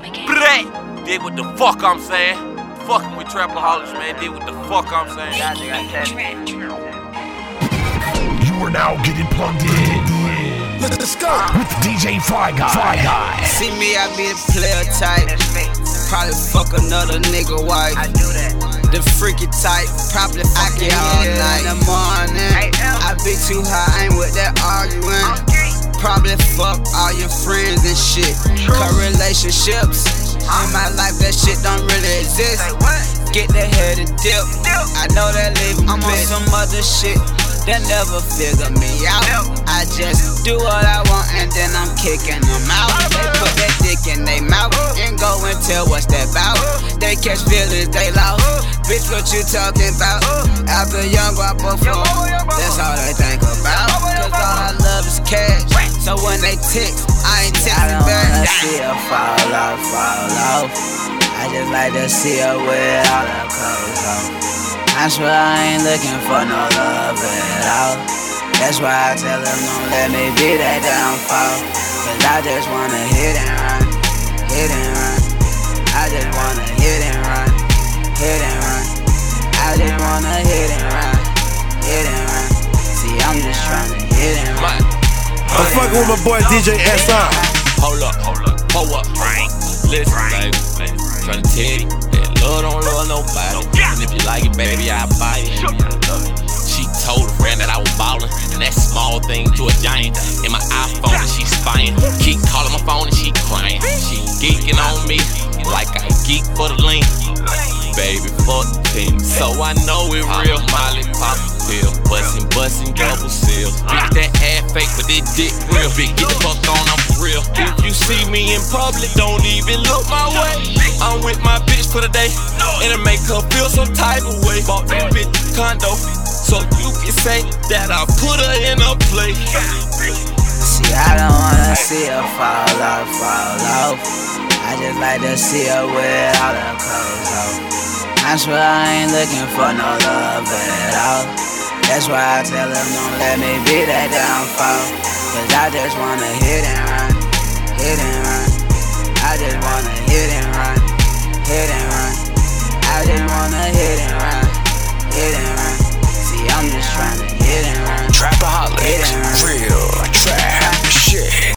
Bleh. Did what the fuck I'm saying. Fucking with trapaholics, man. Did what the fuck I'm saying. You are now getting plugged in. Let's go. With DJ Fly Guy. Fly Guy. See me, I be the player type. Probably fuck another nigga wife. I do that. The freaky type, probably fuck it all night in the morning. I be too high, ain't with that arguing. Fuck all your friends and shit. Cut relationships. In my life, that shit don't really exist. Get the head and dip. I know that live, I'm on some other shit that never figure me out. I just do what I want and then I'm kicking them out. They put that dick in their mouth and go and tell what's that about. They catch feelings, they lost. Bitch, what you talking about? After young guap before, that's all they think about. When they text, I ain't texting back. I don't wanna see her fall off, fall off. I just like to see her with all her clothes on. I swear I ain't looking for no love at all. That's why I tell them don't let me be that downfall. Cause I just wanna hit and run, hit and run. Fucking with my boy DJ SR. Hold up, hold up, hold up. Listen, baby. Tryna tell you that love don't love nobody. And if you like it, baby, I'll buy it. She told a friend that I was ballin', and that small thing to a giant. In my iPhone, and she spying. Keep calling my phone, and she crying. She geeking on me like I geek for the link. Baby, fuck the team. So I know it real. Molly pop pill. Bustin', bustin', double fake, but that dick real. Bitch, get the fuck on, I'm for real. If you see me in public, don't even look my way. I'm with my bitch for the day. And it make her feel some type of way. Bought that bitch condo. So you can say that I put her in a place. See, I don't wanna see her fall off, fall off. I just like to see her with all her clothes off. I swear I ain't looking for no love at all. That's why I tell them don't let me be that downfall. Cause I just wanna hit and run, hit and run. I just wanna hit and